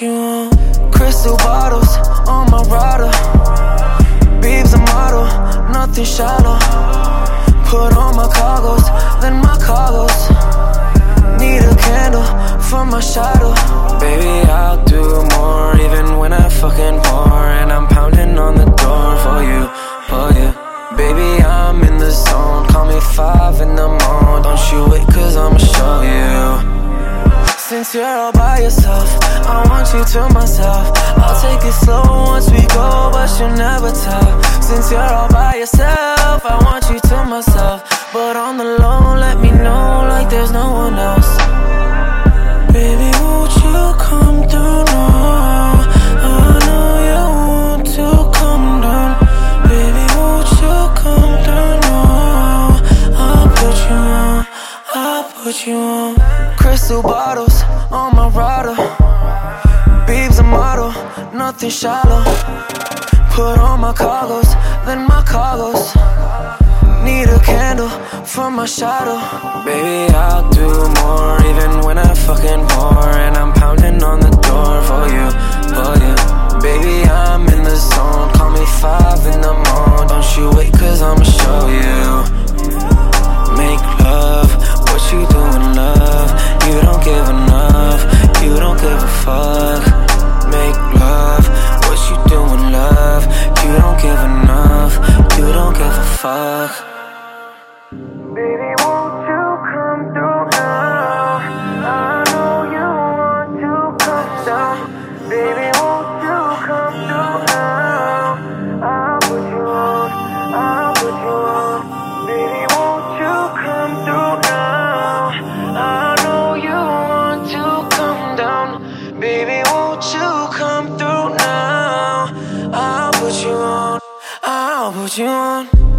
you on. Crystal bottles on my rider. Beebs a model, nothing shallow. Put on my cargos, then my cargos. Need a candle for my shadow. Baby, I'll do more even when I fucking pour. And I'm pounding on the door for you, for you. Baby, I'm in the zone. Call me five in the morning. Don't you wait, cause you. Since you're all by yourself, I want you to myself. I'll take it slow once we go, but you'll never tell. Since you're all by yourself, I want you to myself. But on the low, let me know like there's no one else. Baby, won't you come down now? I know you want to come down. Baby, won't you come down now? I'll put you on, I'll put you on. Crystal bottles on my rider. Beebs a model, nothing shallow. Put on my cargos, then my cargos. Need a candle for my shadow. Baby, I'll do more even when I fucking fuck. Baby, won't you come through now? I know you want to come down. Baby, won't you come through now? I'll put you on, I'll put you on. Baby, won't you come through now? I know you want to come down. Baby, won't you come through now? I'll put you on, I'll put you on.